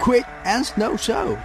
Quick and Snow Show.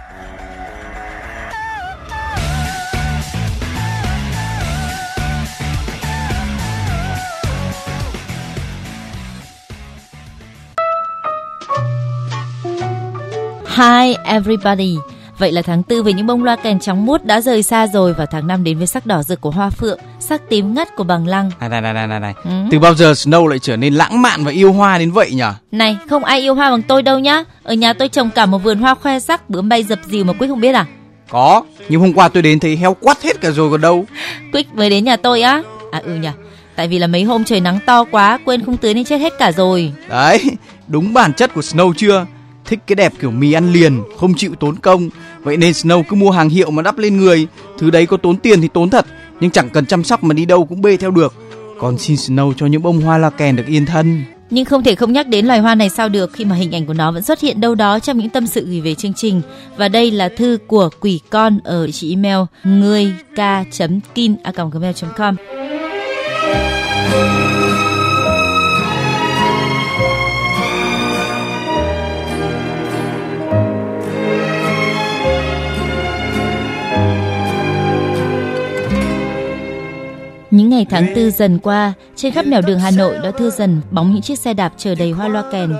Hi everybody. Vậy là tháng tư với những bông loa kèn trắng muốt đã rời xa rồi và tháng năm đến với sắc đỏ rực của hoa phượng, sắc tím ngắt của bằng lăng. Này này này này này. này. Ừ. Từ bao giờ Snow lại trở nên lãng mạn và yêu hoa đến vậy nhỉ? Này, không ai yêu hoa bằng tôi đâu nhá. Ở nhà tôi trồng cả một vườn hoa khoe sắc, bướm bay dập dìu mà Quyết không biết à? Có, nhưng hôm qua tôi đến thấy heo quắt hết cả rồi còn đâu. Quyết mới đến nhà tôi á? À ừ nhỉ. Tại vì là mấy hôm trời nắng to quá, quên không tưới nên chết hết cả rồi. Đấy, đúng bản chất của Snow chưa? Thích cái đẹp kiểu mì ăn liền, không chịu tốn công. Vậy nên Snow cứ mua hàng hiệu mà đắp lên người. Thứ đấy có tốn tiền thì tốn thật, nhưng chẳng cần chăm sóc mà đi đâu cũng bê theo được. Còn xin Snow cho những bông hoa la kèn được yên thân. Nhưng không thể không nhắc đến loài hoa này sao được khi mà hình ảnh của nó vẫn xuất hiện đâu đó trong những tâm sự gửi về chương trình. Và đây là thư của quỷ con ở địa chỉ email người k.kin com Những ngày tháng tư dần qua, trên khắp nẻo đường Hà Nội đã thưa dần bóng những chiếc xe đạp chở đầy hoa loa kèn.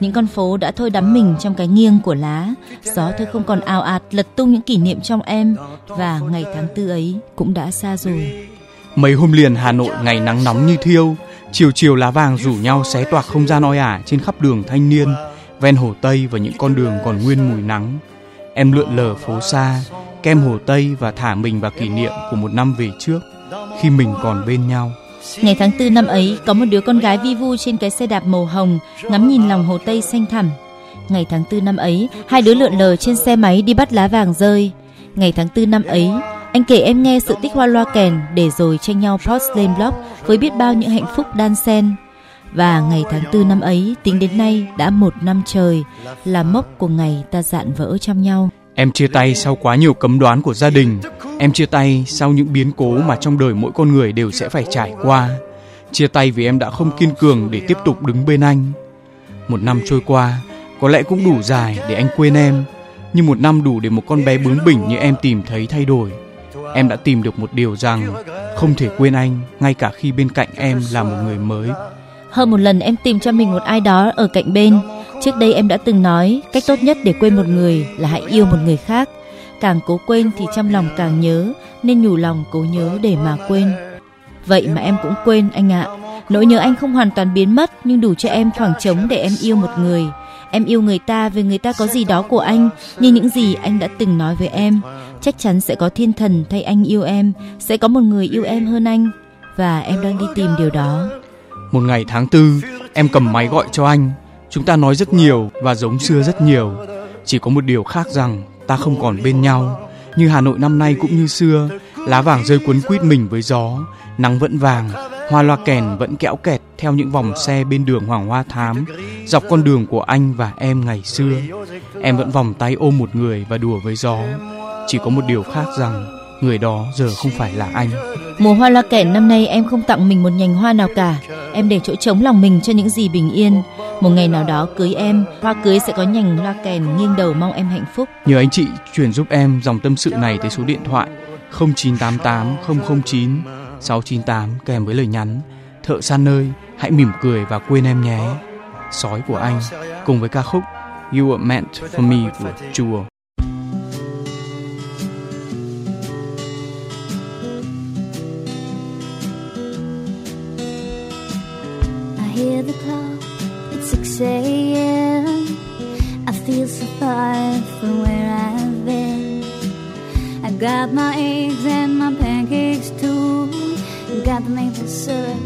Những con phố đã thôi đắm mình trong cái nghiêng của lá. Gió thôi không còn ào ạt lật tung những kỷ niệm trong em. Và ngày tháng tư ấy cũng đã xa rồi. Mấy hôm liền Hà Nội ngày nắng nóng như thiêu, chiều chiều lá vàng rủ nhau xé toạc không gian oi ả trên khắp đường thanh niên, ven hồ Tây và những con đường còn nguyên mùi nắng. Em lượn lờ phố xa, kem hồ Tây và thả mình vào kỷ niệm của một năm về trước khi mình còn bên nhau. Ngày tháng tư năm ấy, có một đứa con gái vi vu trên cái xe đạp màu hồng, ngắm nhìn lòng hồ Tây xanh thẳm. Ngày tháng tư năm ấy, hai đứa lượn lờ trên xe máy đi bắt lá vàng rơi. Ngày tháng tư năm ấy, anh kể em nghe sự tích hoa loa kèn để rồi tranh nhau post lên blog với biết bao những hạnh phúc đan xen. Và ngày tháng tư năm ấy, tính đến nay đã một năm trời, là mốc của ngày ta dạn vỡ trong nhau. Em chia tay sau quá nhiều cấm đoán của gia đình. Em chia tay sau những biến cố mà trong đời mỗi con người đều sẽ phải trải qua. Chia tay vì em đã không kiên cường để tiếp tục đứng bên anh. Một năm trôi qua, có lẽ cũng đủ dài để anh quên em. Nhưng một năm đủ để một con bé bướng bỉnh như em tìm thấy thay đổi. Em đã tìm được một điều rằng không thể quên anh ngay cả khi bên cạnh em là một người mới. Hơn một lần em tìm cho mình một ai đó ở cạnh bên. Trước đây em đã từng nói cách tốt nhất để quên một người là hãy yêu một người khác. Càng cố quên thì trong lòng càng nhớ, nên nhủ lòng cố nhớ để mà quên. Vậy mà em cũng quên anh ạ. Nỗi nhớ anh không hoàn toàn biến mất nhưng đủ cho em khoảng trống để em yêu một người. Em yêu người ta vì người ta có gì đó của anh như những gì anh đã từng nói với em. Chắc chắn sẽ có thiên thần thay anh yêu em, sẽ có một người yêu em hơn anh và em đang đi tìm điều đó. Một ngày tháng tư, em cầm máy gọi cho anh. Chúng ta nói rất nhiều và giống xưa rất nhiều. Chỉ có một điều khác rằng ta không còn bên nhau. Như Hà Nội năm nay cũng như xưa, lá vàng rơi cuốn quýt mình với gió, nắng vẫn vàng, hoa loa kèn vẫn kẽo kẹt theo những vòng xe bên đường Hoàng Hoa Thám, dọc con đường của anh và em ngày xưa. Em vẫn vòng tay ôm một người và đùa với gió. Chỉ có một điều khác rằng người đó giờ không phải là anh. Mùa hoa loa kèn năm nay em không tặng mình một nhành hoa nào cả. Em để chỗ trống lòng mình cho những gì bình yên. Một ngày nào đó cưới em, hoa cưới sẽ có nhành loa kèn nghiêng đầu mong em hạnh phúc. Nhờ anh chị chuyển giúp em dòng tâm sự này tới số điện thoại 0988 009 698 kèm với lời nhắn Thợ săn ơi, hãy mỉm cười và quên em nhé. Sói của anh cùng với ca khúc You Were Meant For Me của Chùa. Hear the clock, it's 6 a.m. I feel so far from where I've been. I got my eggs and my pancakes too. Got the maple syrup,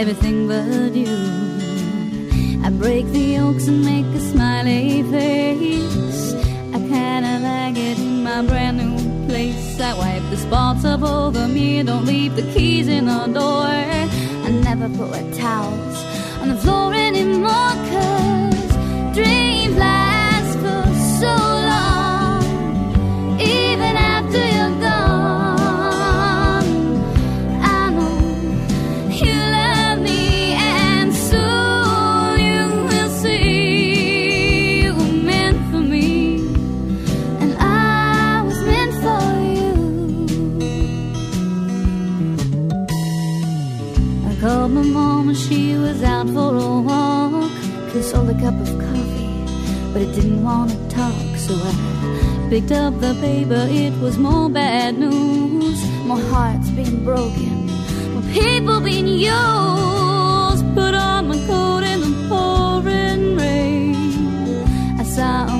everything but you. I break the yolks and make a smiley face. I kinda like it in my brand new place. I wipe the spots up over me, don't leave the keys in the door. I never put a towels on the floor anymore, cause dreams didn't want to talk. So I picked up the paper, it was more bad news. More hearts being broken, more people being used. Put on my coat in the pouring rain. I saw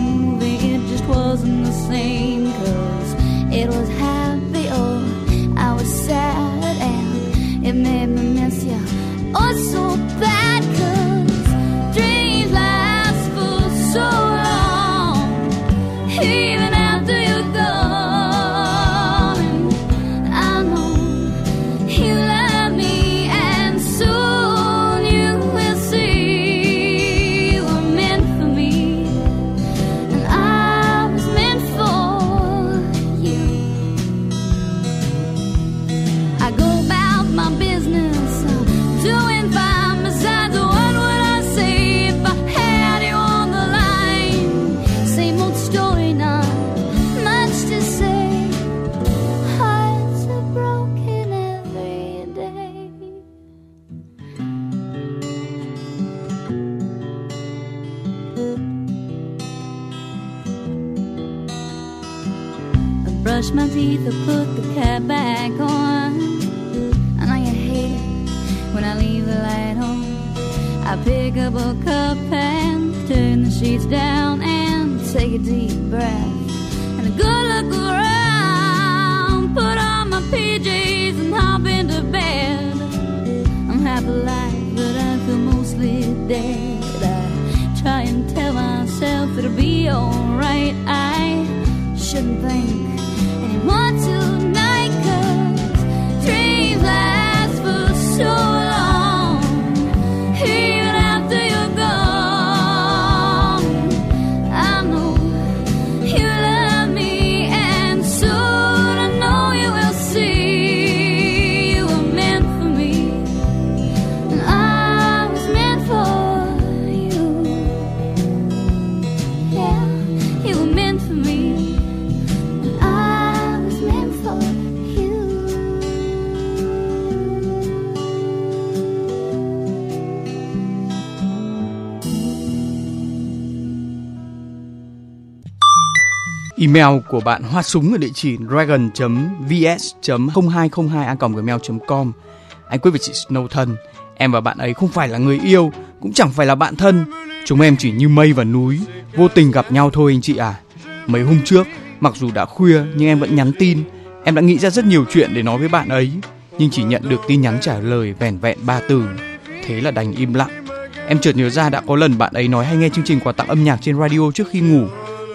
Email của bạn Hoa Súng ở địa chỉ dragon.vs.0202a@gmail.com. Anh Quyết và chị Snow thân, Em và bạn ấy không phải là người yêu, Cũng chẳng phải là bạn thân. Chúng em chỉ như mây và núi, Vô tình gặp nhau thôi anh chị à Mấy hôm trước Mặc dù đã khuya nhưng em vẫn nhắn tin Em đã nghĩ ra rất nhiều chuyện để nói với bạn ấy Nhưng chỉ nhận được tin nhắn trả lời vẻn vẹn ba từ Thế là đành im lặng Em chợt nhớ ra đã có lần bạn ấy nói hay nghe chương trình quà tặng âm nhạc trên radio trước khi ngủ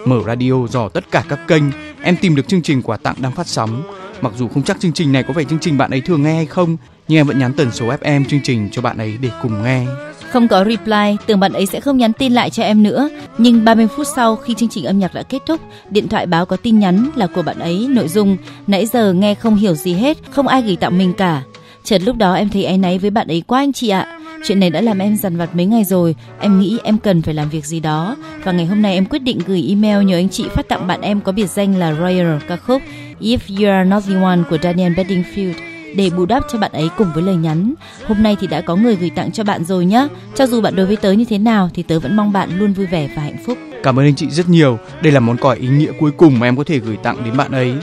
Mở radio dò tất cả các kênh, em tìm được chương trình quà tặng đang phát sóng. Mặc dù không chắc chương trình này có phải chương trình bạn ấy thường nghe hay không, nhưng em vẫn nhắn tần số FM chương trình cho bạn ấy để cùng nghe. Không có reply, tưởng bạn ấy sẽ không nhắn tin lại cho em nữa. Nhưng 30 phút sau khi chương trình âm nhạc đã kết thúc, điện thoại báo có tin nhắn là của bạn ấy, nội dung nãy giờ nghe không hiểu gì hết, không ai gửi tặng mình cả. Chợt lúc đó em thấy áy náy với bạn ấy quá anh chị ạ. Chuyện này đã làm em dằn vặt mấy ngày rồi, em nghĩ em cần phải làm việc gì đó. Và ngày hôm nay em quyết định gửi email nhờ anh chị phát tặng bạn em có biệt danh là Royal ca khúc If You Are Not The One của Daniel Bedingfield để bù đắp cho bạn ấy cùng với lời nhắn. Hôm nay thì đã có người gửi tặng cho bạn rồi nhá. Cho dù bạn đối với tớ như thế nào thì tớ vẫn mong bạn luôn vui vẻ và hạnh phúc. Cảm ơn anh chị rất nhiều. Đây là món quà ý nghĩa cuối cùng mà em có thể gửi tặng đến bạn ấy.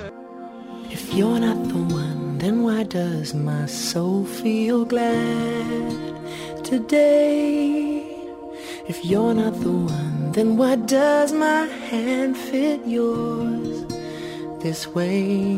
If you're not the one, then why does my soul feel glad today? If you're not the one, then why does my hand fit yours this way?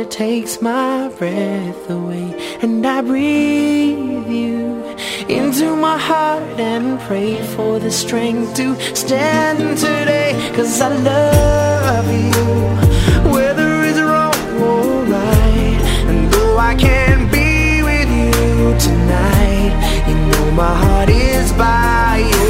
it takes my breath away. And I breathe you into my heart and pray for the strength to stand today. Cause I love you, whether it's wrong or right. And though I can't be with you tonight, you know my heart is by your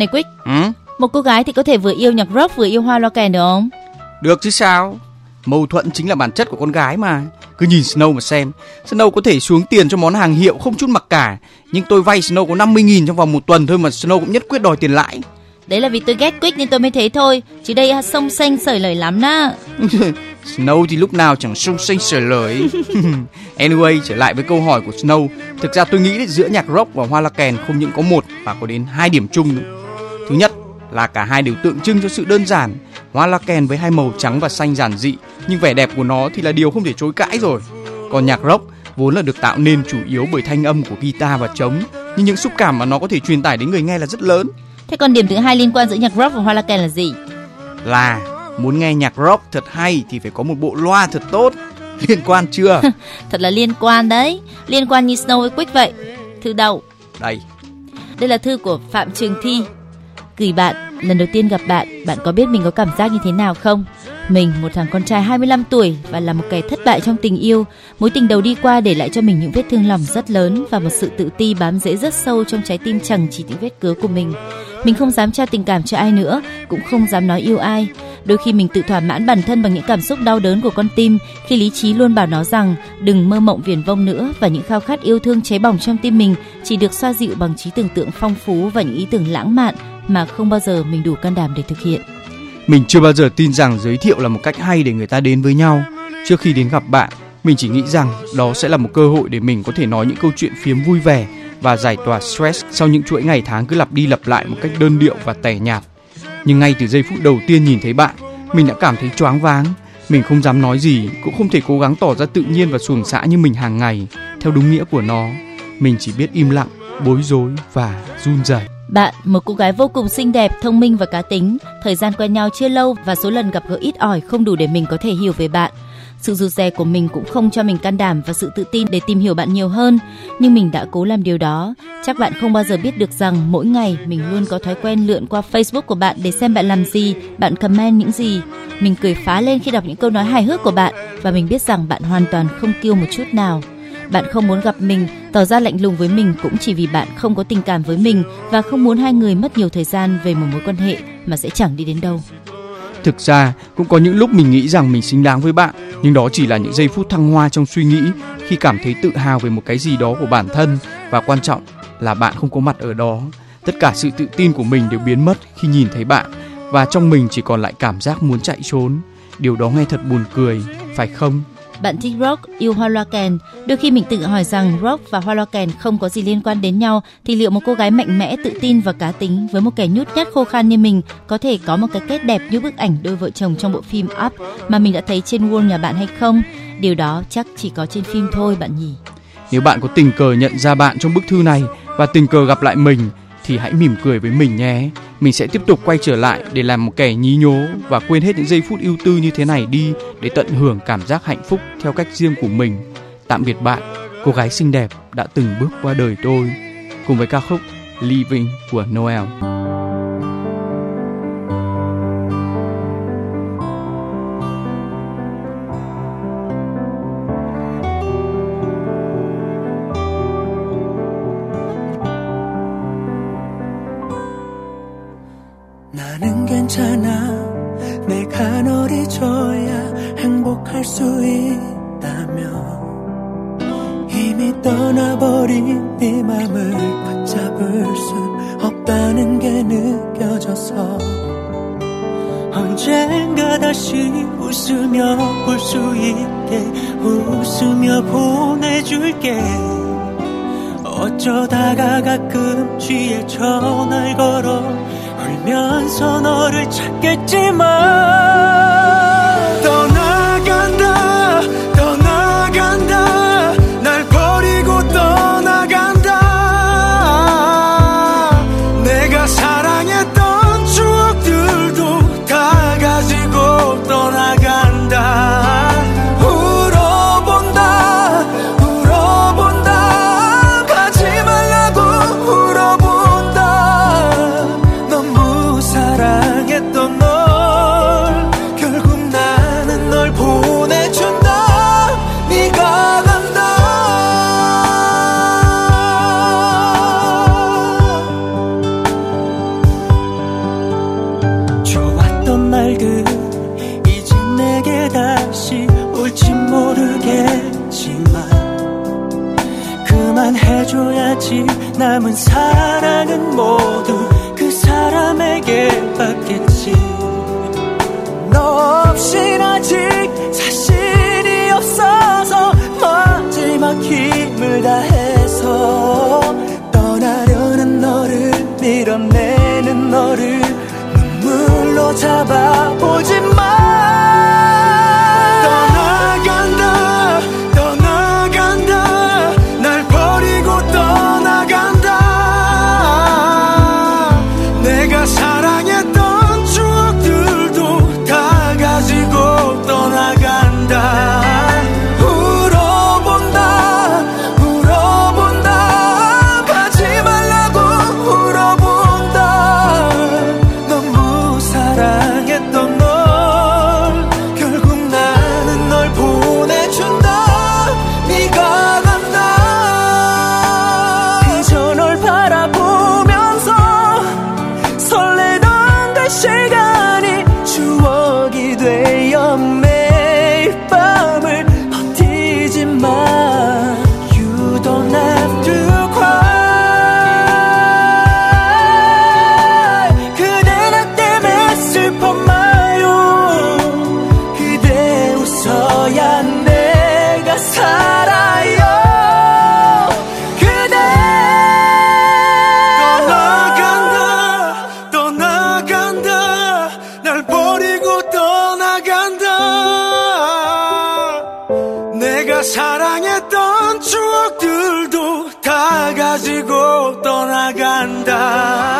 Này Quick, Ừ? một cô gái thì có thể vừa yêu nhạc rock vừa yêu hoa loa kèn được không? Được chứ sao? Mâu thuẫn chính là bản chất của con gái mà. Cứ nhìn Snow mà xem. Snow có thể xuống tiền cho món hàng hiệu không chút mặc cả. Nhưng tôi vay Snow có 50.000 trong vòng một tuần thôi mà Snow cũng nhất quyết đòi tiền lãi. Đấy là vì tôi ghét Quick nên tôi mới thế thôi. Chứ đây sông xanh sởi lời lắm na. Snow thì lúc nào chẳng sung sinh sởi lời. anyway, trở lại với câu hỏi của Snow. Thực ra tôi nghĩ giữa nhạc rock và hoa la kèn không những có một mà có đến hai điểm chung nữa. Thứ nhất là cả hai đều tượng trưng cho sự đơn giản. Hoa la kèn với hai màu trắng và xanh giản dị, nhưng vẻ đẹp của nó thì là điều không thể chối cãi rồi. Còn nhạc rock vốn là được tạo nên chủ yếu bởi thanh âm của guitar và trống, nhưng những xúc cảm mà nó có thể truyền tải đến người nghe là rất lớn. Thế còn điểm thứ hai liên quan giữa nhạc rock và hoa la kèn là gì? Là muốn nghe nhạc rock thật hay thì phải có một bộ loa thật tốt. Liên quan chưa? Thật là liên quan đấy, liên quan như Snow với Quick vậy. Thư đầu, Đây, đây là thư của Phạm Trường Thi. Gửi bạn, lần đầu tiên gặp bạn, bạn có biết mình có cảm giác như thế nào không? Mình, một thằng con trai 25 tuổi và là một kẻ thất bại trong tình yêu, mối tình đầu đi qua để lại cho mình những vết thương lòng rất lớn và một sự tự ti bám rễ rất sâu trong trái tim chẳng chỉ những vết cứa của mình. Mình không dám trao tình cảm cho ai nữa, cũng không dám nói yêu ai. Đôi khi mình tự thỏa mãn bản thân bằng những cảm xúc đau đớn của con tim khi lý trí luôn bảo nó rằng đừng mơ mộng viển vông nữa và những khao khát yêu thương cháy bỏng trong tim mình chỉ được xoa dịu bằng trí tưởng tượng phong phú và những ý tưởng lãng mạn mà không bao giờ mình đủ can đảm để thực hiện. mình chưa bao giờ tin rằng giới thiệu là một cách hay để người ta đến với nhau. Trước khi đến gặp bạn, mình chỉ nghĩ rằng đó sẽ là một cơ hội để mình có thể nói những câu chuyện phiếm vui vẻ và giải tỏa stress sau những chuỗi ngày tháng cứ lặp đi lặp lại một cách đơn điệu và tẻ nhạt. Nhưng ngay từ giây phút đầu tiên nhìn thấy bạn, mình đã cảm thấy choáng váng. Mình không dám nói gì, cũng không thể cố gắng tỏ ra tự nhiên và xuồng xã như mình hàng ngày, theo đúng nghĩa của nó. Mình chỉ biết im lặng, bối rối và run rẩy. Bạn, một cô gái vô cùng xinh đẹp, thông minh và cá tính. Thời gian quen nhau chưa lâu và số lần gặp gỡ ít ỏi không đủ để mình có thể hiểu về bạn. Sự rụt rè của mình cũng không cho mình can đảm và sự tự tin để tìm hiểu bạn nhiều hơn, nhưng mình đã cố làm điều đó. Chắc bạn không bao giờ biết được rằng mỗi ngày mình luôn có thói quen lượn qua Facebook của bạn để xem bạn làm gì, bạn comment những gì. Mình cười phá lên khi đọc những câu nói hài hước của bạn và mình biết rằng bạn hoàn toàn không kiêu một chút nào. Bạn không muốn gặp mình, tỏ ra lạnh lùng với mình cũng chỉ vì bạn không có tình cảm với mình và không muốn hai người mất nhiều thời gian về một mối quan hệ mà sẽ chẳng đi đến đâu. Thực ra cũng có những lúc mình nghĩ rằng mình xứng đáng với bạn, nhưng đó chỉ là những giây phút thăng hoa trong suy nghĩ khi cảm thấy tự hào về một cái gì đó của bản thân và quan trọng là bạn không có mặt ở đó. Tất cả sự tự tin của mình đều biến mất khi nhìn thấy bạn và trong mình chỉ còn lại cảm giác muốn chạy trốn. Điều đó nghe thật buồn cười, phải không? Bạn thích rock, yêu hoa loa kèn. Đôi khi mình tự hỏi rằng rock và hoa loa kèn không có gì liên quan đến nhau, thì liệu một cô gái mạnh mẽ, tự tin và cá tính với một kẻ nhút nhát khô khan như mình có thể có một cái kết đẹp như bức ảnh đôi vợ chồng trong bộ phim Up mà mình đã thấy trên wall nhà bạn hay không? Điều đó chắc chỉ có trên phim thôi bạn nhỉ. Nếu bạn có tình cờ nhận ra bạn trong bức thư này và tình cờ gặp lại mình thì hãy mỉm cười với mình nhé. Mình sẽ tiếp tục quay trở lại để làm một kẻ nhí nhố và quên hết những giây phút ưu tư như thế này đi để tận hưởng cảm giác hạnh phúc theo cách riêng của mình. Tạm biệt bạn, cô gái xinh đẹp đã từng bước qua đời tôi. Cùng với ca khúc Living của Noel. 그만해줘야지 남은 사랑은 모두 그 사람에게 받겠지. 너 없인 아직 자신이 없어서 마지막 힘을 다해서 떠나려는 너를 밀어내는 너를 눈물로 잡아보지 가지고 떠나간다.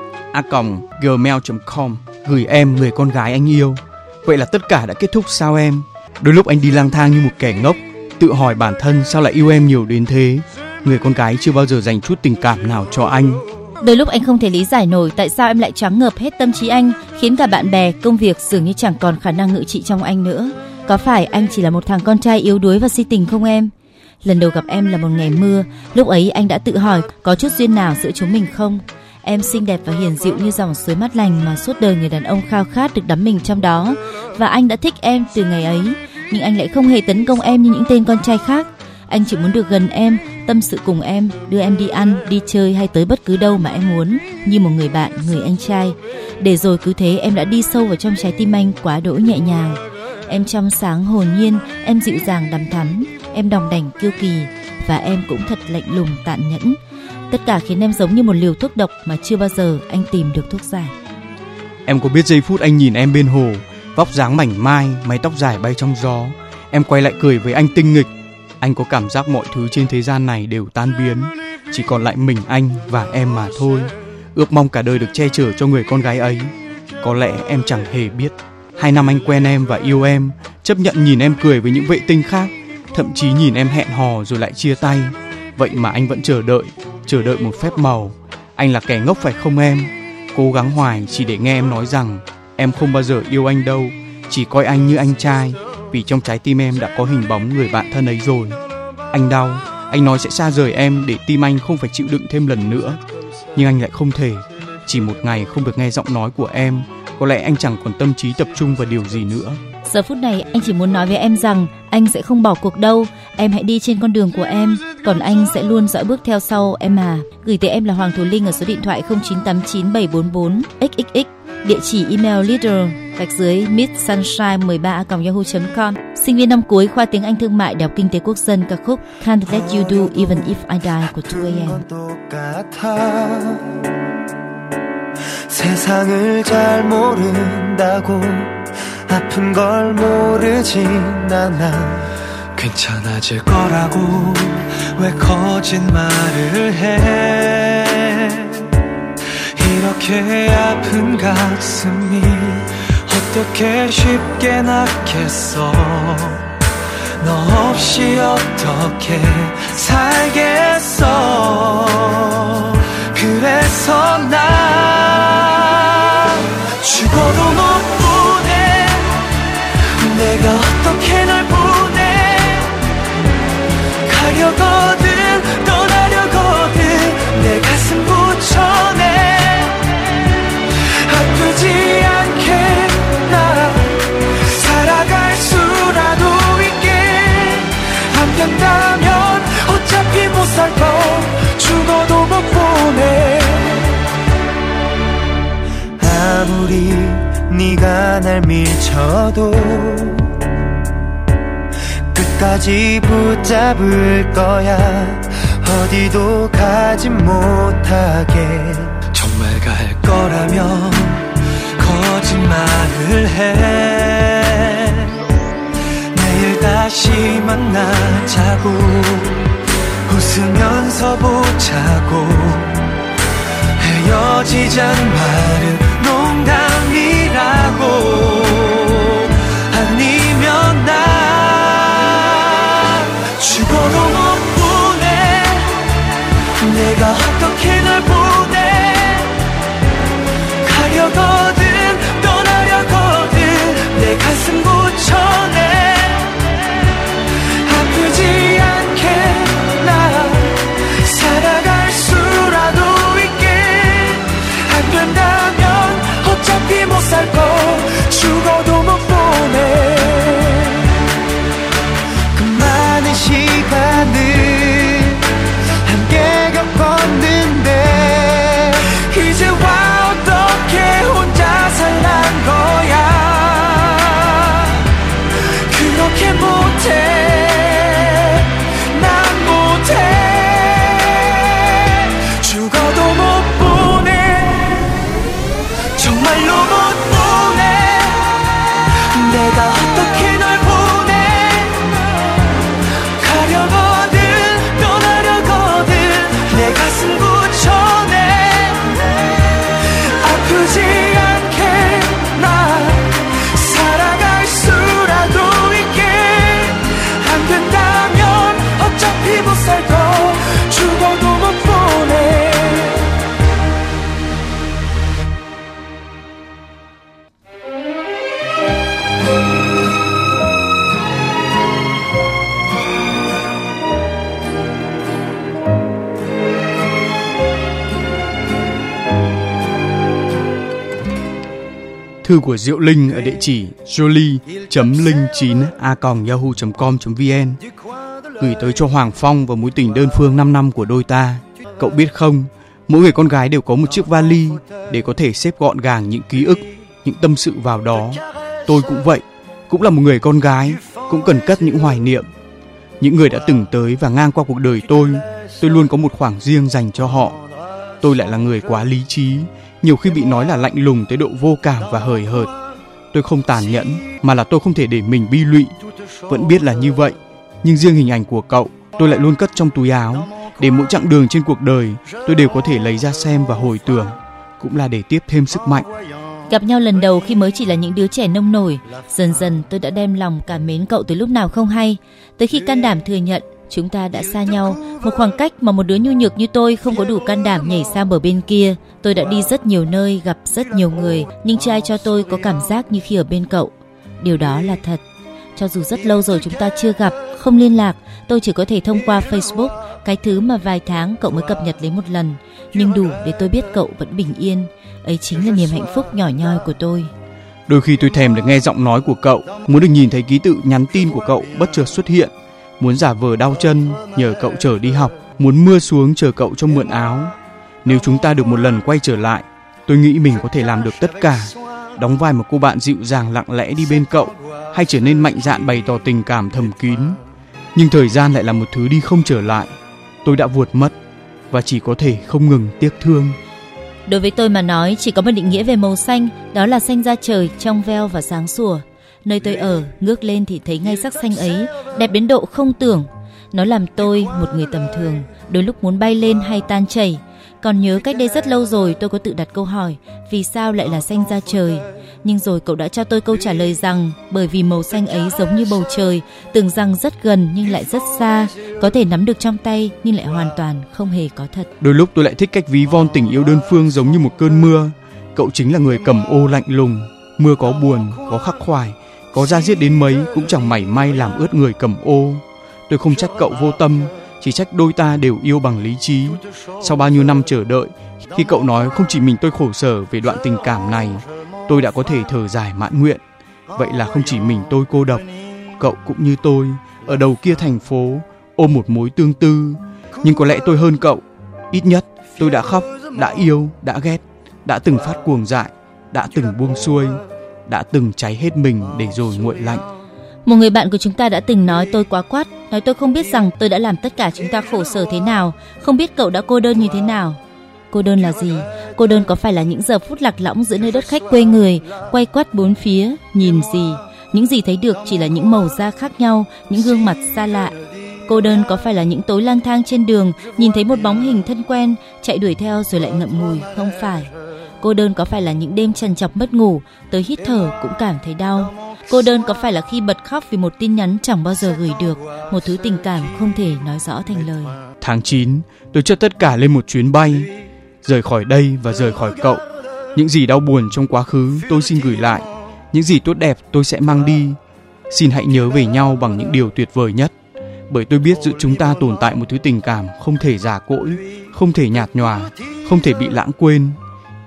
a còng gmail.com gửi em người con gái anh yêu. Vậy là tất cả đã kết thúc sao em? Đôi lúc anh đi lang thang như một kẻ ngốc, tự hỏi bản thân sao lại yêu em nhiều đến thế. Người con gái chưa bao giờ dành chút tình cảm nào cho anh. Đôi lúc anh không thể lý giải nổi tại sao em lại trắng ngợp hết tâm trí anh, khiến cả bạn bè, công việc dường như chẳng còn khả năng ngự trị trong anh nữa. Có phải anh chỉ là một thằng con trai yếu đuối và si tình không em? Lần đầu gặp em là một ngày mưa, lúc ấy anh đã tự hỏi có chút duyên nào giữa chúng mình không? Em xinh đẹp và hiền dịu như dòng suối mát lành mà suốt đời người đàn ông khao khát được đắm mình trong đó. Và anh đã thích em từ ngày ấy, nhưng anh lại không hề tấn công em như những tên con trai khác. Anh chỉ muốn được gần em, tâm sự cùng em, đưa em đi ăn, đi chơi hay tới bất cứ đâu mà em muốn, như một người bạn, người anh trai. Để rồi cứ thế em đã đi sâu vào trong trái tim anh quá đỗi nhẹ nhàng. Em trong sáng hồn nhiên, em dịu dàng đằm thắm, em đồng đảnh kiêu kỳ và em cũng thật lạnh lùng tàn nhẫn Tất cả khiến em giống như một liều thuốc độc mà chưa bao giờ anh tìm được thuốc giải. Em có biết giây phút anh nhìn em bên hồ, vóc dáng mảnh mai, mái tóc dài bay trong gió, em quay lại cười với anh tinh nghịch. Anh có cảm giác mọi thứ trên thế gian này đều tan biến, chỉ còn lại mình anh và em mà thôi. Ước mong cả đời được che chở cho người con gái ấy. Có lẽ em chẳng hề biết. Hai năm anh quen em và yêu em, chấp nhận nhìn em cười với những vệ tinh khác, thậm chí nhìn em hẹn hò rồi lại chia tay. Vậy mà anh vẫn chờ đợi chờ đợi một phép màu. Anh là kẻ ngốc phải không em? Cố gắng hoài chỉ để nghe em nói rằng em không bao giờ yêu anh đâu, chỉ coi anh như anh trai, vì trong trái tim em đã có hình bóng người bạn thân ấy rồi. Anh đau, anh nói sẽ xa rời em để tim anh không phải chịu đựng thêm lần nữa. Nhưng anh lại không thể, chỉ một ngày không được nghe giọng nói của em, có lẽ anh chẳng còn tâm trí tập trung vào điều gì nữa. giờ phút này anh chỉ muốn nói với em rằng anh sẽ không bỏ cuộc đâu em hãy đi trên con đường của em còn anh sẽ luôn dõi bước theo sau em à gửi tới em là hoàng thùy linh ở số điện thoại 09897444 xxx địa chỉ email leader gạch dưới miss sunshine 13 yahoo.com sinh viên năm cuối khoa tiếng anh thương mại đại học kinh tế quốc dân ca khúc can't let you do even if I die của 2am 세상을 잘 모른다고 아픈 걸 모르진 않아. 괜찮아질 거라고 왜 거짓말을 해? 이렇게 아픈 가슴이 어떻게 쉽게 낫겠어? 너 없이 어떻게 살겠어 네가 날 밀쳐도 끝까지 붙잡을 거야. 어디도 가지 못하게. 정말 갈 거라면 거짓말을 해. 내일 다시 만나자고. 웃으면서 보자고 헤어지잔 말은 농담이 이라고 아니면 나 죽어도 못 보내. 내가 어떻게 널 보내? 가려거든 떠나려거든 내 가슴 고쳐내. turn Thư của Diệu Linh ở địa chỉ jolie.linh9a.yahoo.com.vn gửi tới cho Hoàng Phong và mối tình đơn phương 5 năm của đôi ta. Cậu biết không, mỗi người con gái đều có một chiếc vali để có thể xếp gọn gàng những ký ức, những tâm sự vào đó. Tôi cũng vậy, cũng là một người con gái, cũng cần cất những hoài niệm. Những người đã từng tới và ngang qua cuộc đời tôi, tôi luôn có một khoảng riêng dành cho họ. Tôi lại là người quá lý trí, nhiều khi bị nói là lạnh lùng tới độ vô cảm và hời hợt. Tôi không tàn nhẫn, mà là tôi không thể để mình bi lụy. Vẫn biết là như vậy, nhưng riêng hình ảnh của cậu, tôi lại luôn cất trong túi áo, để mỗi chặng đường trên cuộc đời tôi đều có thể lấy ra xem và hồi tưởng, cũng là để tiếp thêm sức mạnh. Gặp nhau lần đầu khi mới chỉ là những đứa trẻ nông nổi, dần dần tôi đã đem lòng cảm mến cậu từ lúc nào không hay, tới khi can đảm thừa nhận chúng ta đã xa nhau. Một khoảng cách mà một đứa nhu nhược như tôi không có đủ can đảm nhảy sang bờ bên kia. Tôi đã đi rất nhiều nơi, gặp rất nhiều người, nhưng trai cho tôi có cảm giác như khi ở bên cậu. Điều đó là thật. Cho dù rất lâu rồi chúng ta chưa gặp, không liên lạc, tôi chỉ có thể thông qua facebook. Cái thứ mà vài tháng cậu mới cập nhật lấy một lần. Nhưng đủ để tôi biết cậu vẫn bình yên. Ấy chính là niềm hạnh phúc nhỏ nhoi của tôi. Đôi khi tôi thèm được nghe giọng nói của cậu. Muốn được nhìn thấy ký tự nhắn tin của cậu bất chợt xuất hiện muốn giả vờ đau chân nhờ cậu chở đi học, muốn mưa xuống chờ cậu cho mượn áo. Nếu chúng ta được một lần quay trở lại, tôi nghĩ mình có thể làm được tất cả. Đóng vai một cô bạn dịu dàng lặng lẽ đi bên cậu, hay trở nên mạnh dạn bày tỏ tình cảm thầm kín. Nhưng thời gian lại là một thứ đi không trở lại. Tôi đã vuột mất và chỉ có thể không ngừng tiếc thương. Đối với tôi mà nói, chỉ có một định nghĩa về màu xanh, đó là xanh da trời, trong veo và sáng sủa. Nơi tôi ở, ngước lên thì thấy ngay sắc xanh ấy, đẹp đến độ không tưởng. Nó làm tôi, một người tầm thường, đôi lúc muốn bay lên hay tan chảy. Còn nhớ cách đây rất lâu rồi tôi có tự đặt câu hỏi vì sao lại là xanh da trời. Nhưng rồi cậu đã cho tôi câu trả lời rằng bởi vì màu xanh ấy giống như bầu trời, tưởng rằng rất gần nhưng lại rất xa, có thể nắm được trong tay nhưng lại hoàn toàn không hề có thật. Đôi lúc tôi lại thích cách ví von tình yêu đơn phương giống như một cơn mưa. Cậu chính là người cầm ô lạnh lùng, mưa có buồn, có khắc khoải, có ra giết đến mấy cũng chẳng mảy may làm ướt người cầm ô. Tôi không trách cậu vô tâm, chỉ trách đôi ta đều yêu bằng lý trí. Sau bao nhiêu năm chờ đợi, khi cậu nói không chỉ mình tôi khổ sở về đoạn tình cảm này, tôi đã có thể thở dài mãn nguyện. Vậy là không chỉ mình tôi cô độc, cậu cũng như tôi, ở đầu kia thành phố, ôm một mối tương tư. Nhưng có lẽ tôi hơn cậu, ít nhất tôi đã khóc, đã yêu, đã ghét, đã từng phát cuồng dại, đã từng buông xuôi đã từng cháy hết mình để rồi nguội lạnh. Một người bạn của chúng ta đã từng nói tôi quá quát, nói tôi không biết rằng tôi đã làm tất cả chúng ta khổ sở thế nào, không biết cậu đã cô đơn như thế nào. Cô đơn là gì? Cô đơn có phải là những giờ phút lạc lõng giữa nơi đất khách quê người, quay quắt bốn phía, nhìn gì? Những gì thấy được chỉ là những màu da khác nhau, những gương mặt xa lạ. Cô đơn có phải là những tối lang thang trên đường, nhìn thấy một bóng hình thân quen, chạy đuổi theo rồi lại ngậm ngùi? Không phải Cô đơn có phải là những đêm trằn trọc mất ngủ, tới hít thở cũng cảm thấy đau. Cô đơn có phải là khi bật khóc vì một tin nhắn chẳng bao giờ gửi được, một thứ tình cảm không thể nói rõ thành lời. Tháng 9, tôi cho tất cả lên một chuyến bay, rời khỏi đây và rời khỏi cậu. Những gì đau buồn trong quá khứ tôi xin gửi lại, những gì tốt đẹp tôi sẽ mang đi. Xin hãy nhớ về nhau bằng những điều tuyệt vời nhất bởi tôi biết giữa chúng ta tồn tại một thứ tình cảm không thể giả cỗi, không thể nhạt nhòa, không thể bị lãng quên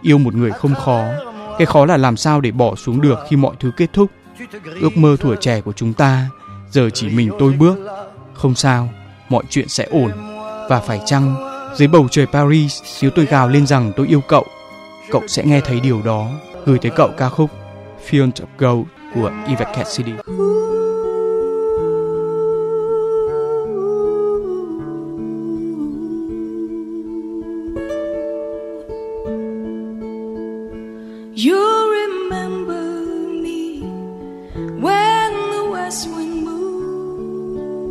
yêu một người không khó. Cái khó là làm sao để bỏ xuống được khi mọi thứ kết thúc. Ước mơ thuở trẻ của chúng ta, giờ chỉ mình tôi bước. Không sao, mọi chuyện sẽ ổn. Và phải chăng, dưới bầu trời paris, nếu tôi gào lên rằng tôi yêu cậu cậu sẽ nghe thấy điều đó. Gửi tới cậu ca khúc Field of Gold của yvette Cassidy. You remember me when the west wind moves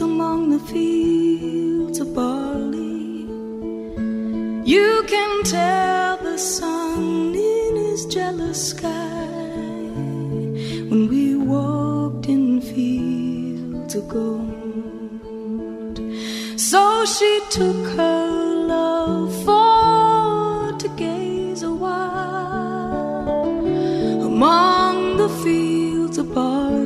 among the fields of barley. You can tell the sun in his jealous sky when we walked in fields of gold. So she took her. fields apart.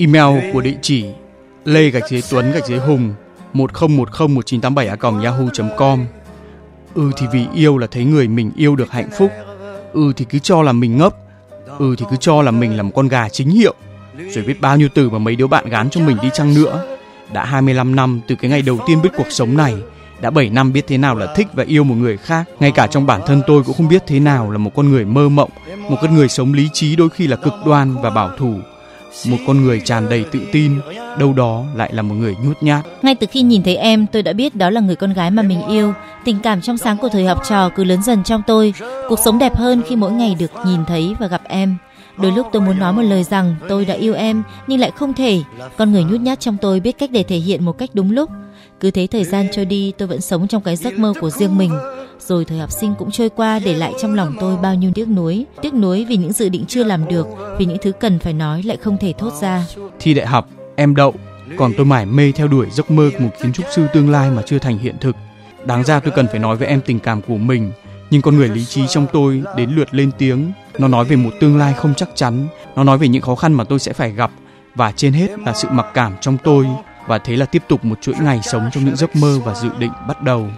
email của địa chỉ lê gạch dưới tuấn gạch dưới hùng 10101987@yahoo.com. Ừ thì vì yêu là thấy người mình yêu được hạnh phúc. Ừ thì cứ cho là mình ngốc. Ừ thì cứ cho là mình làm con gà chính hiệu. Rồi biết bao nhiêu từ mà mấy đứa bạn gán cho mình đi chăng nữa. Đã 25 năm từ cái ngày đầu tiên biết cuộc sống này, đã 7 năm biết thế nào là thích và yêu một người khác. Ngay cả trong bản thân tôi cũng không biết thế nào là một con người mơ mộng, một con người sống lý trí đôi khi là cực đoan và bảo thủ một con người tràn đầy tự tin, đâu đó lại là một người nhút nhát. Ngay từ khi nhìn thấy em, tôi đã biết đó là người con gái mà mình yêu. Tình cảm trong sáng của thời học trò cứ lớn dần trong tôi. Cuộc sống đẹp hơn khi mỗi ngày được nhìn thấy và gặp em. Đôi lúc tôi muốn nói một lời rằng tôi đã yêu em nhưng lại không thể. Con người nhút nhát trong tôi biết cách để thể hiện một cách đúng lúc. Cứ thế thời gian trôi đi, tôi vẫn sống trong cái giấc mơ của riêng mình. Rồi thời học sinh cũng trôi qua để lại trong lòng tôi bao nhiêu tiếc nuối, tiếc nuối vì những dự định chưa làm được, vì những thứ cần phải nói lại không thể thốt ra. Thi đại học, em đậu, còn tôi mải mê theo đuổi giấc mơ của một kiến trúc sư tương lai mà chưa thành hiện thực. Đáng ra tôi cần phải nói với em tình cảm của mình, nhưng con người lý trí trong tôi đến lượt lên tiếng. Nó nói về một tương lai không chắc chắn, nó nói về những khó khăn mà tôi sẽ phải gặp và trên hết là sự mặc cảm trong tôi và thế là tiếp tục một chuỗi ngày sống trong những giấc mơ và dự định bắt đầu.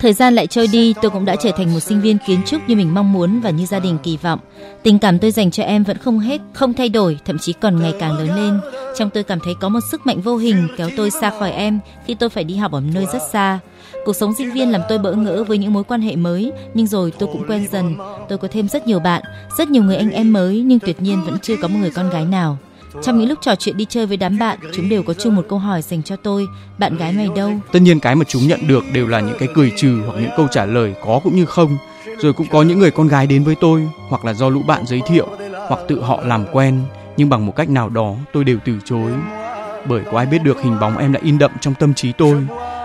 Thời gian lại trôi đi, tôi cũng đã trở thành một sinh viên kiến trúc như mình mong muốn và như gia đình kỳ vọng. Tình cảm tôi dành cho em vẫn không hết, không thay đổi, thậm chí còn ngày càng lớn lên. Trong tôi cảm thấy có một sức mạnh vô hình kéo tôi xa khỏi em khi tôi phải đi học ở nơi rất xa. Cuộc sống sinh viên làm tôi bỡ ngỡ với những mối quan hệ mới, nhưng rồi tôi cũng quen dần. Tôi có thêm rất nhiều bạn, rất nhiều người anh em mới, nhưng tuyệt nhiên vẫn chưa có một người con gái nào. Trong những lúc trò chuyện đi chơi với đám bạn, chúng đều có chung một câu hỏi dành cho tôi: bạn gái mày đâu? Tất nhiên cái mà chúng nhận được đều là những cái cười trừ hoặc những câu trả lời có cũng như không. Rồi cũng có những người con gái đến với tôi, hoặc là do lũ bạn giới thiệu, hoặc tự họ làm quen, nhưng bằng một cách nào đó tôi đều từ chối. Bởi có ai biết được hình bóng em đã in đậm trong tâm trí tôi.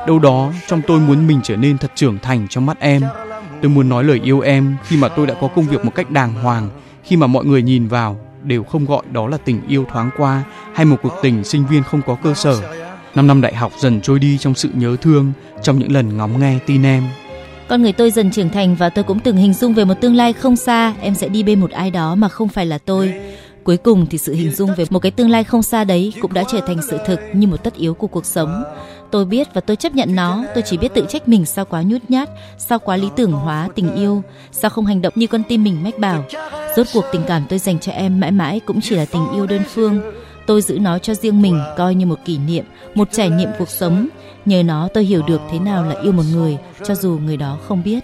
Đâu đó trong tôi muốn mình trở nên thật trưởng thành trong mắt em. Tôi muốn nói lời yêu em khi mà tôi đã có công việc một cách đàng hoàng, khi mà mọi người nhìn vào đều không gọi đó là tình yêu thoáng qua hay một cuộc tình sinh viên không có cơ sở. Năm năm đại học dần trôi đi trong sự nhớ thương, trong những lần ngóng nghe tin em. Con người tôi dần trưởng thành và tôi cũng từng hình dung về một tương lai không xa em sẽ đi bên một ai đó mà không phải là tôi. Cuối cùng thì sự hình dung về một cái tương lai không xa đấy cũng đã trở thành sự thực như một tất yếu của cuộc sống. Tôi biết và tôi chấp nhận nó, tôi chỉ biết tự trách mình sao quá nhút nhát, sao quá lý tưởng hóa tình yêu, sao không hành động như con tim mình mách bảo. Rốt cuộc tình cảm tôi dành cho em mãi mãi cũng chỉ là tình yêu đơn phương. Tôi giữ nó cho riêng mình coi như một kỷ niệm, một trải nghiệm cuộc sống. Nhờ nó tôi hiểu được thế nào là yêu một người cho dù người đó không biết.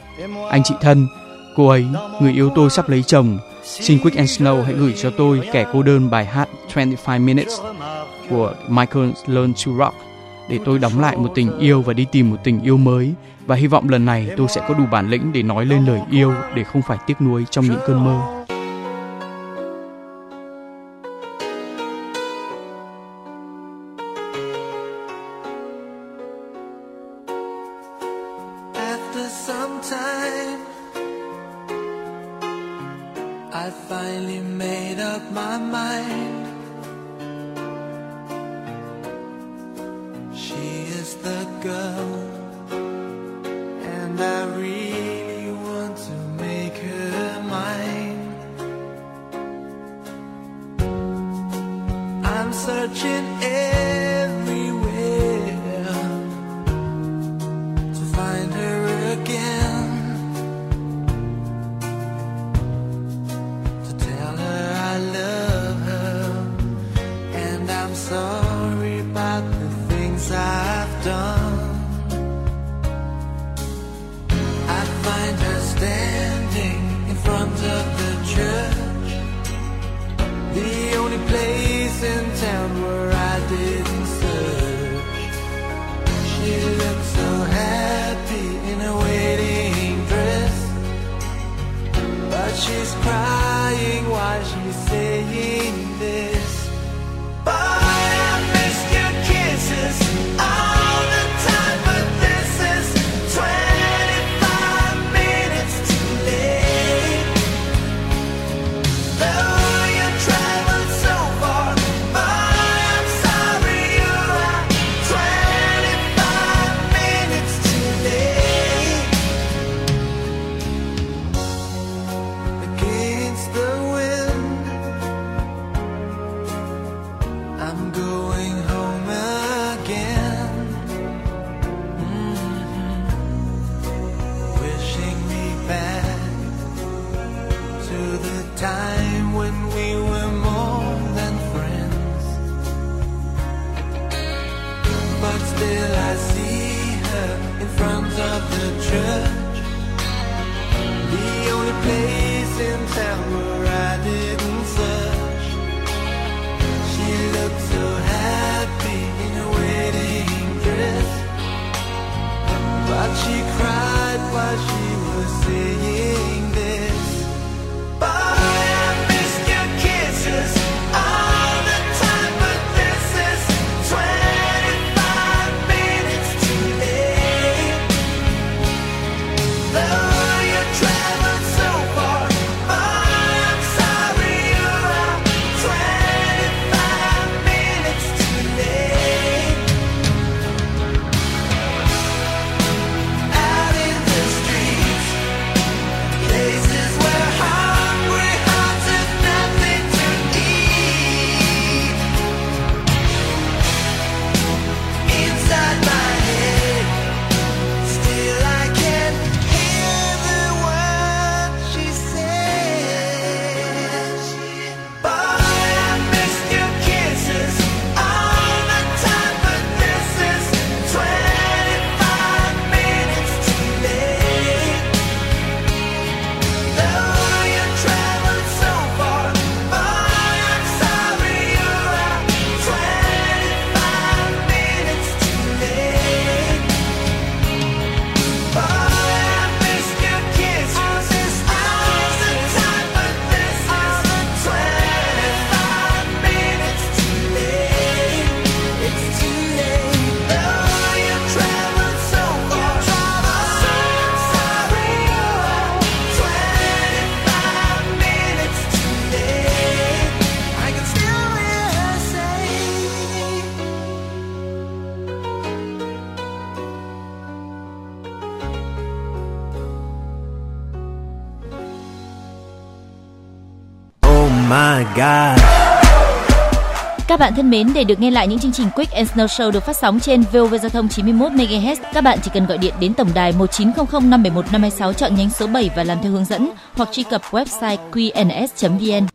Anh chị thân, cô ấy, người yêu tôi sắp lấy chồng. Xin Quick and Snow hãy gửi cho tôi kẻ cô đơn bài hát 25 Minutes của Michael Learn to Rock để tôi đóng lại một tình yêu và đi tìm một tình yêu mới và hy vọng lần này tôi sẽ có đủ bản lĩnh để nói lên lời yêu để không phải tiếc nuối trong những cơn mơ. God. Các bạn thân mến, để được nghe lại những chương trình Quick and Snow Show được phát sóng trên VOV Giao thông 91 MHz, các bạn chỉ cần gọi điện đến tổng đài 1900 571 526 chọn nhánh số 7 và làm theo hướng dẫn hoặc truy cập website qns.vn.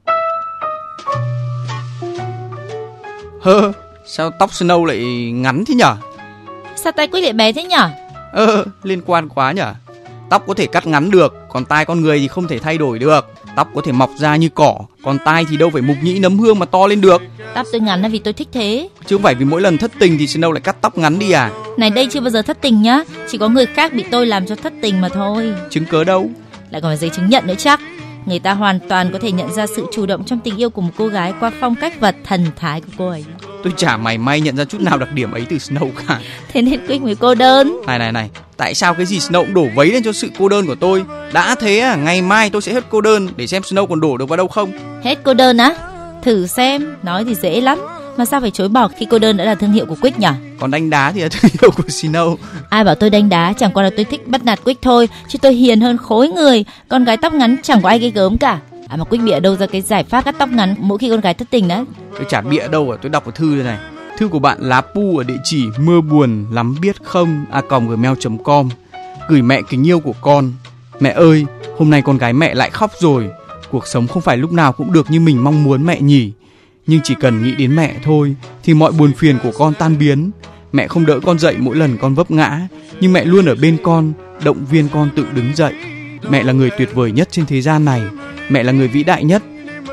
Hơ, sao tóc Snow lại ngắn thế nhở? Sao tay Quick lại bé thế nhở? Ơ, liên quan quá nhở? Tóc có thể cắt ngắn được, còn tai con người thì không thể thay đổi được. Tóc có thể mọc ra như cỏ, còn tai thì đâu phải mục nhĩ nấm hương mà to lên được. Tóc tôi ngắn là vì tôi thích thế. Chứ không phải vì mỗi lần thất tình thì Snow lại cắt tóc ngắn đi à? Này đây chưa bao giờ thất tình nhá, chỉ có người khác bị tôi làm cho thất tình mà thôi. Chứng cớ đâu? Lại còn phải giấy chứng nhận nữa chắc. Người ta hoàn toàn có thể nhận ra sự chủ động trong tình yêu của một cô gái qua phong cách và thần thái của cô ấy. Tôi chả mày may nhận ra chút nào đặc điểm ấy từ Snow cả. Thế nên Quick mới cô đơn. Này này này, tại sao cái gì Snow cũng đổ vấy lên cho sự cô đơn của tôi? Đã thế à, ngày mai tôi sẽ hết cô đơn để xem Snow còn đổ được vào đâu không? Hết cô đơn á? Thử xem, nói thì dễ lắm. Mà sao phải chối bỏ khi cô đơn đã là thương hiệu của Quick nhỉ? Còn đánh đá thì là thương hiệu của Snow. Ai bảo tôi đánh đá, chẳng qua là tôi thích bắt nạt Quick thôi, chứ tôi hiền hơn khối người. Con gái tóc ngắn chẳng có ai ghê gớm cả. À mà Quick bịa đâu ra cái giải pháp cắt tóc ngắn mỗi khi con gái thất tình đấy? Tôi chả bịa đâu à, tôi đọc vào thư đây này. Thư của bạn lá pu ở địa chỉ mưa buồn lắm biết không a gmail.com gửi mẹ kính yêu của con. Mẹ ơi, hôm nay con gái mẹ lại khóc rồi. Cuộc sống không phải lúc nào cũng được như mình mong muốn mẹ nhỉ. Nhưng chỉ cần nghĩ đến mẹ thôi thì mọi buồn phiền của con tan biến. Mẹ không đỡ con dậy mỗi lần con vấp ngã, nhưng mẹ luôn ở bên con, động viên con tự đứng dậy. Mẹ là người tuyệt vời nhất trên thế gian này, mẹ là người vĩ đại nhất.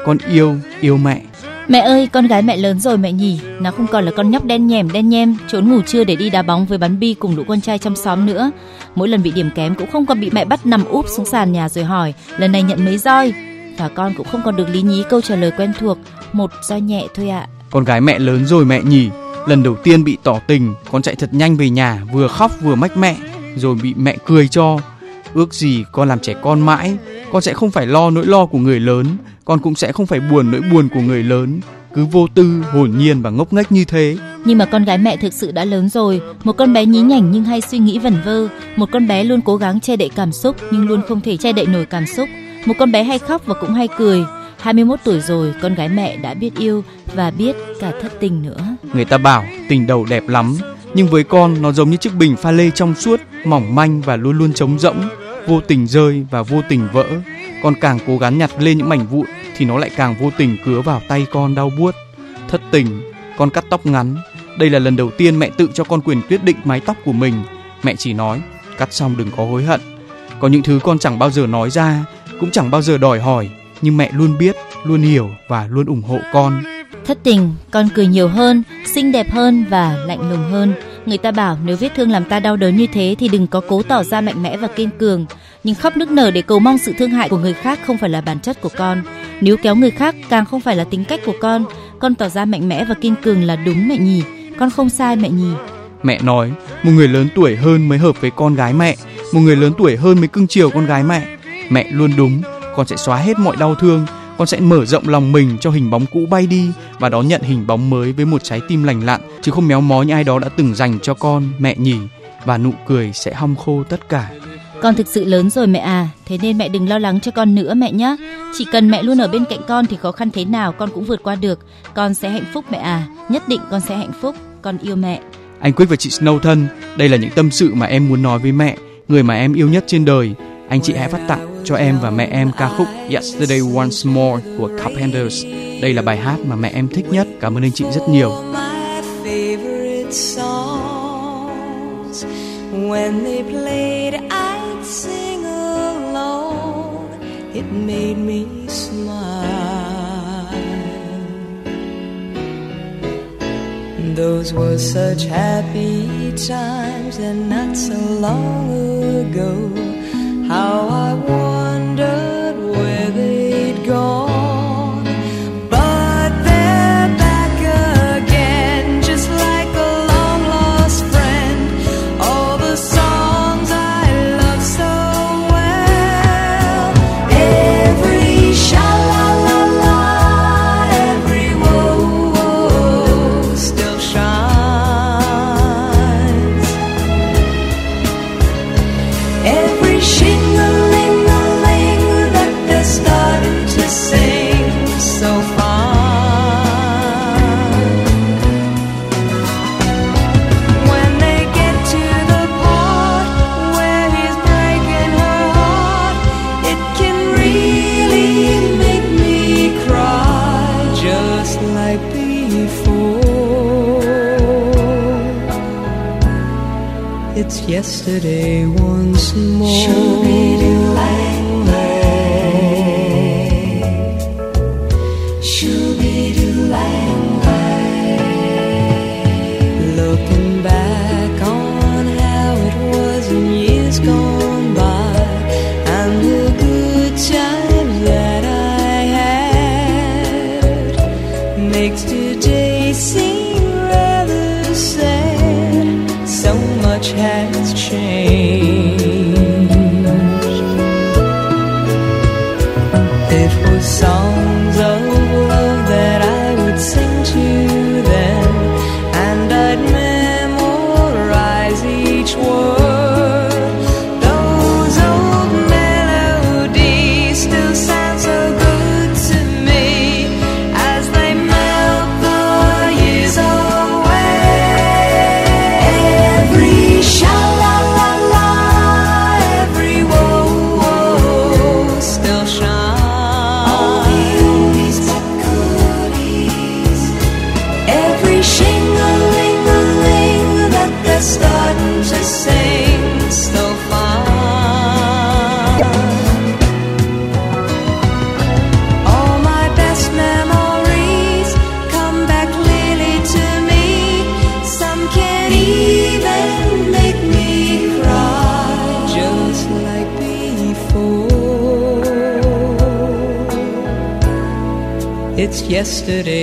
Con yêu, yêu mẹ. Mẹ ơi, con gái mẹ lớn rồi mẹ nhỉ, nó không còn là con nhóc đen nhèm đen nhem trốn ngủ trưa để đi đá bóng với bắn bi cùng lũ con trai trong xóm nữa. Mỗi lần bị điểm kém cũng không còn bị mẹ bắt nằm úp xuống sàn nhà rồi hỏi lần này nhận mấy roi. Và con cũng không còn được lý nhí câu trả lời quen thuộc, một roi nhẹ thôi ạ. Con gái mẹ lớn rồi mẹ nhỉ. Lần đầu tiên bị tỏ tình, con chạy thật nhanh về nhà, vừa khóc vừa mách mẹ, rồi bị mẹ cười cho. Ước gì con làm trẻ con mãi, con sẽ không phải lo nỗi lo của người lớn, con cũng sẽ không phải buồn nỗi buồn của người lớn. Cứ vô tư, hồn nhiên và ngốc nghếch như thế. Nhưng mà con gái mẹ thực sự đã lớn rồi, một con bé nhí nhảnh nhưng hay suy nghĩ vẩn vơ, một con bé luôn cố gắng che đậy cảm xúc nhưng luôn không thể che đậy nổi cảm xúc, một con bé hay khóc và cũng hay cười. 21 tuổi rồi, con gái mẹ đã biết yêu và biết cả thất tình nữa. Người ta bảo tình đầu đẹp lắm, nhưng với con nó giống như chiếc bình pha lê trong suốt, mỏng manh và luôn luôn trống rỗng, vô tình rơi và vô tình vỡ. Con càng cố gắng nhặt lên những mảnh vụn thì nó lại càng vô tình cứa vào tay con đau buốt. Thất tình, con cắt tóc ngắn. Đây là lần đầu tiên mẹ tự cho con quyền quyết định mái tóc của mình. Mẹ chỉ nói, cắt xong đừng có hối hận. Có những thứ con chẳng bao giờ nói ra, cũng chẳng bao giờ đòi hỏi, nhưng mẹ luôn biết, luôn hiểu và luôn ủng hộ con. Thất tình, con cười nhiều hơn, xinh đẹp hơn và lạnh lùng hơn. Người ta bảo nếu vết thương làm ta đau đớn như thế thì đừng có cố tỏ ra mạnh mẽ và kiên cường. Nhưng khóc nức nở để cầu mong sự thương hại của người khác không phải là bản chất của con. Nếu kéo người khác càng không phải là tính cách của con. Con tỏ ra mạnh mẽ và kiên cường là đúng mẹ nhỉ. Con không sai mẹ nhỉ. Mẹ nói, một người lớn tuổi hơn mới hợp với con gái mẹ, một người lớn tuổi hơn mới cưng chiều con gái mẹ. Mẹ luôn đúng, con sẽ xóa hết mọi đau thương, con sẽ mở rộng lòng mình cho hình bóng cũ bay đi và đón nhận hình bóng mới với một trái tim lành lặn chứ không méo mó như ai đó đã từng dành cho con mẹ nhỉ và nụ cười sẽ hong khô tất cả Con thực sự lớn rồi mẹ à, thế nên mẹ đừng lo lắng cho con nữa mẹ nhé. Chỉ cần mẹ luôn ở bên cạnh con thì khó khăn thế nào con cũng vượt qua được. Con sẽ hạnh phúc mẹ à, nhất định con sẽ hạnh phúc. Con yêu mẹ. anh quyết và chị Snow thân đây là những tâm sự mà em muốn nói với mẹ người mà em yêu nhất trên đời anh chị hãy phát tặng cho em và mẹ em ca khúc Yesterday Once More của Carpenters đây là bài hát mà mẹ em thích nhất cảm ơn anh chị rất nhiều. When they played, I'd sing along. It made me smile. Those were such happy times, and not so long ago. How I wondered before. It's yesterday once more. Should me the light. Yesterday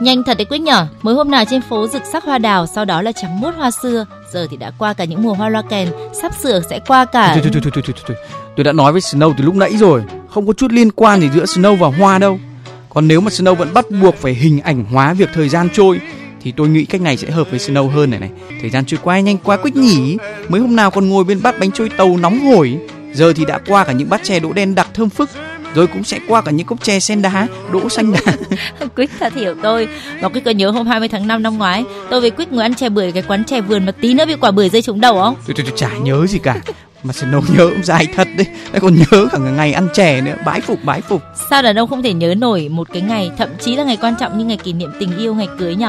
Nhanh thật đấy Quyết nhỏ, mới hôm nào trên phố rực sắc hoa đào, sau đó là trắng muốt hoa xưa, giờ thì đã qua cả những mùa hoa loa kèn, sắp sửa sẽ qua cả. Thôi, thôi, thôi, thôi, thôi, thôi, thôi. Tôi đã nói với Snow từ lúc nãy rồi, không có chút liên quan gì giữa Snow và Hoa đâu. Còn nếu mà Snow vẫn bắt buộc phải hình ảnh hóa việc thời gian trôi thì tôi nghĩ cách này sẽ hợp với Snow hơn này này. Thời gian trôi qua nhanh quá quyết nhỉ. Mới hôm nào còn ngồi bên bát bánh trôi tàu nóng hổi, giờ thì đã qua cả những bát chè đỗ đen đặc thơm phức, rồi cũng sẽ qua cả những cốc chè sen đá, đỗ xanh đá. Quyết thật hiểu tôi. Và Quyết có nhớ hôm 20 tháng 5 năm ngoái, tôi với Quyết ngồi ăn chè bưởi cái quán chè vườn mà tí nữa bị quả bưởi rơi trúng đầu không? Tôi, tôi, tôi chả nhớ gì cả. Mà Snow nhớ cũng dài thật đấy, lại còn nhớ cả ngày ăn chè nữa, bái phục bái phục. Sao đàn ông không thể nhớ nổi một cái ngày, thậm chí là ngày quan trọng như ngày kỷ niệm tình yêu, ngày cưới nhỉ?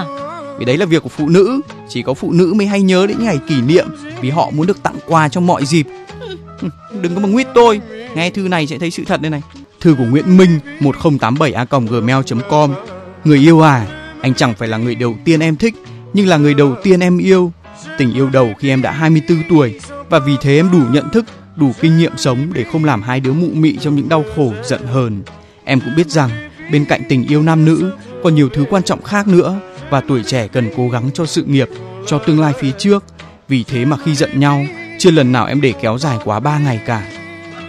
Vì đấy là việc của phụ nữ, chỉ có phụ nữ mới hay nhớ đến những ngày kỷ niệm vì họ muốn được tặng quà trong mọi dịp. Đừng có mà nguyết tôi, nghe thư này sẽ thấy sự thật đây này. Thư của Nguyễn Minh 1087a@gmail.com. Người yêu à, anh chẳng phải là người đầu tiên em thích, nhưng là người đầu tiên em yêu. Tình yêu đầu khi em đã 24 tuổi và vì thế em đủ nhận thức, đủ kinh nghiệm sống để không làm hai đứa mụ mị trong những đau khổ giận hờn. Em cũng biết rằng bên cạnh tình yêu nam nữ còn nhiều thứ quan trọng khác nữa và tuổi trẻ cần cố gắng cho sự nghiệp, cho tương lai phía trước. Vì thế mà khi giận nhau, chưa lần nào em để kéo dài quá 3 ngày cả.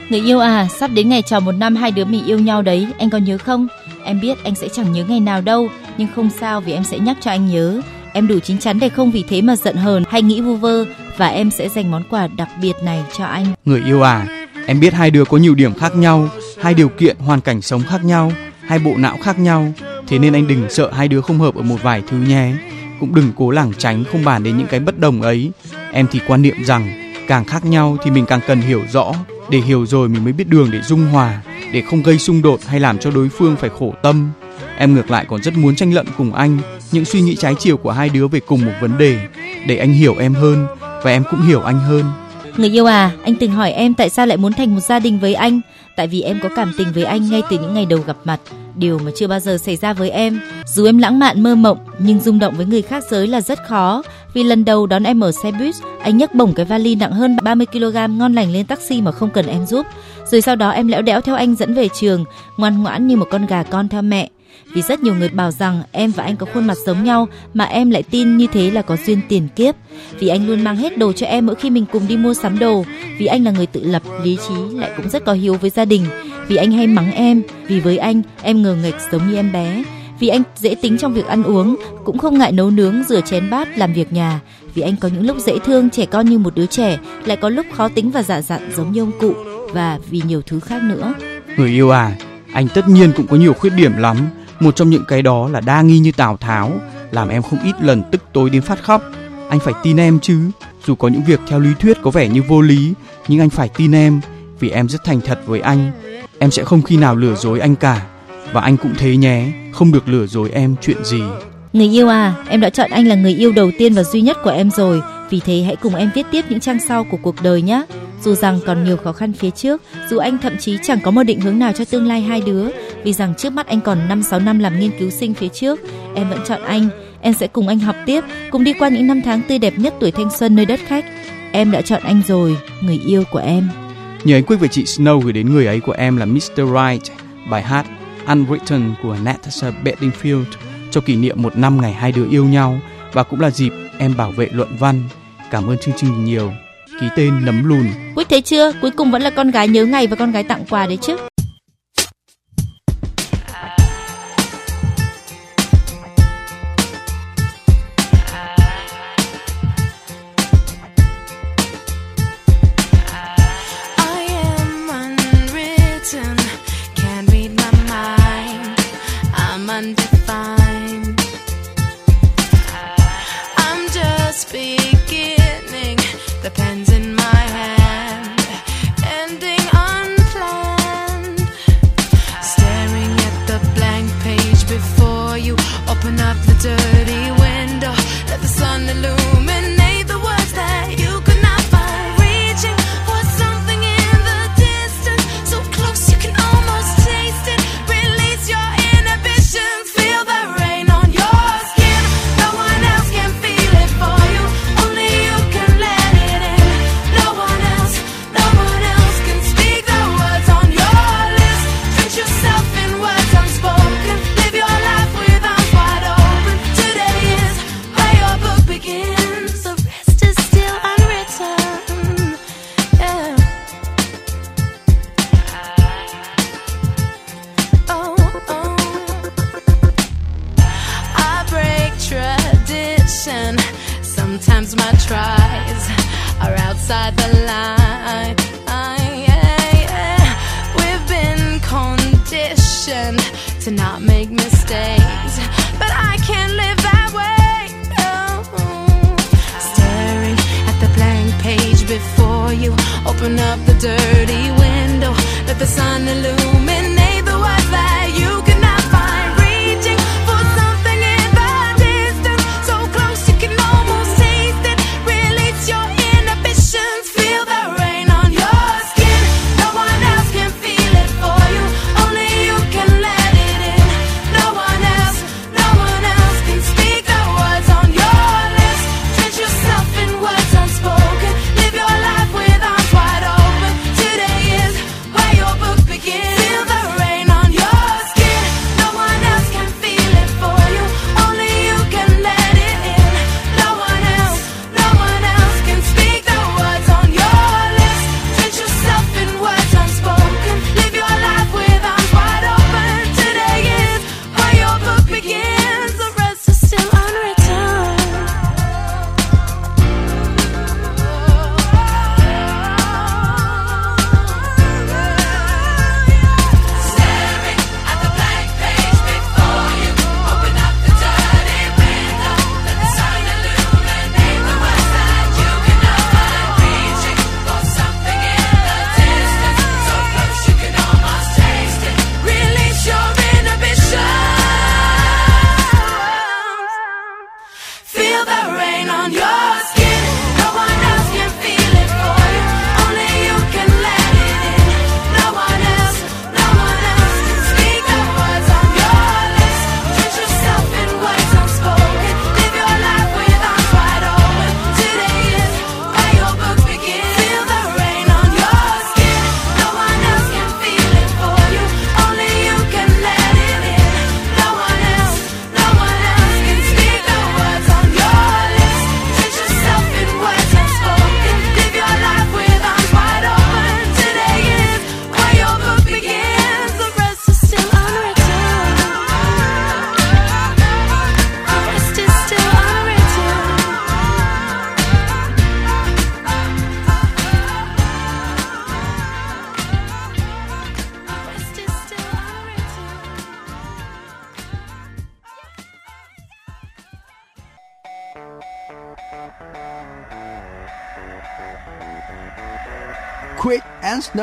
Người yêu à, sắp đến ngày tròn một năm hai đứa mình yêu nhau đấy, anh còn nhớ không? Em biết anh sẽ chẳng nhớ ngày nào đâu, nhưng không sao vì em sẽ nhắc cho anh nhớ. Em đủ chín chắn để không vì thế mà giận hờn hay nghĩ vu vơ và em sẽ dành món quà đặc biệt này cho anh. Người yêu à, em biết hai đứa có nhiều điểm khác nhau, hai điều kiện hoàn cảnh sống khác nhau, hai bộ não khác nhau. Thế nên anh đừng sợ hai đứa không hợp ở một vài thứ nhé. Cũng đừng cố lảng tránh không bàn đến những cái bất đồng ấy. Em thì quan niệm rằng càng khác nhau thì mình càng cần hiểu rõ. Để hiểu rồi mình mới biết đường để dung hòa, để không gây xung đột hay làm cho đối phương phải khổ tâm. Em ngược lại còn rất muốn tranh luận cùng anh những suy nghĩ trái chiều của hai đứa về cùng một vấn đề để anh hiểu em hơn và em cũng hiểu anh hơn. Người yêu à, anh từng hỏi em tại sao lại muốn thành một gia đình với anh. Tại vì em có cảm tình với anh ngay từ những ngày đầu gặp mặt, điều mà chưa bao giờ xảy ra với em. Dù em lãng mạn mơ mộng, nhưng rung động với người khác giới là rất khó. Vì lần đầu đón em ở xe buýt, anh nhấc bổng cái vali nặng hơn 30 kg ngon lành lên taxi mà không cần em giúp. Rồi sau đó em lẽo đẽo theo anh dẫn về trường, ngoan ngoãn như một con gà con theo mẹ. Vì rất nhiều người bảo rằng em và anh có khuôn mặt giống nhau mà em lại tin như thế là có duyên tiền kiếp. Vì anh luôn mang hết đồ cho em mỗi khi mình cùng đi mua sắm đồ. Vì anh là người tự lập, lý trí lại cũng rất có hiếu với gia đình. Vì anh hay mắng em, vì với anh em ngờ nghịch giống như em bé. Vì anh dễ tính trong việc ăn uống, cũng không ngại nấu nướng, rửa chén bát, làm việc nhà. Vì anh có những lúc dễ thương, trẻ con như một đứa trẻ, lại có lúc khó tính và dạ dặn giống như ông cụ và vì nhiều thứ khác nữa. Người yêu à, anh tất nhiên cũng có nhiều khuyết điểm lắm một trong những cái đó là đa nghi như Tào Tháo, làm em không ít lần tức tối đến phát khóc. Anh phải tin em chứ, dù có những việc theo lý thuyết có vẻ như vô lý, nhưng anh phải tin em, vì em rất thành thật với anh. Em sẽ không khi nào lừa dối anh cả, và anh cũng thế nhé, không được lừa dối em chuyện gì. Người yêu à, em đã chọn anh là người yêu đầu tiên và duy nhất của em rồi, vì thế hãy cùng em viết tiếp những trang sau của cuộc đời nhé. Dù rằng còn nhiều khó khăn phía trước, dù anh thậm chí chẳng có một định hướng nào cho tương lai hai đứa, vì rằng trước mắt anh còn 5 6 năm làm nghiên cứu sinh phía trước, em vẫn chọn anh. Em sẽ cùng anh học tiếp, cùng đi qua những năm tháng tươi đẹp nhất tuổi thanh xuân nơi đất khách. Em đã chọn anh rồi, người yêu của em. Nhờ anh Quyết và chị Snow gửi đến người ấy của em là Mr. Right, bài hát Unwritten của Natasha Bedingfield cho kỷ niệm một năm ngày hai đứa yêu nhau và cũng là dịp em bảo vệ luận văn. Cảm ơn chương trình nhiều. Ký tên nấm lùn. Quyết thấy chưa? Cuối cùng vẫn là con gái nhớ ngày và con gái tặng quà đấy chứ.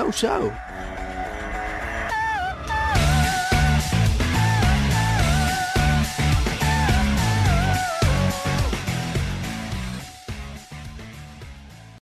Quick and Snow Show.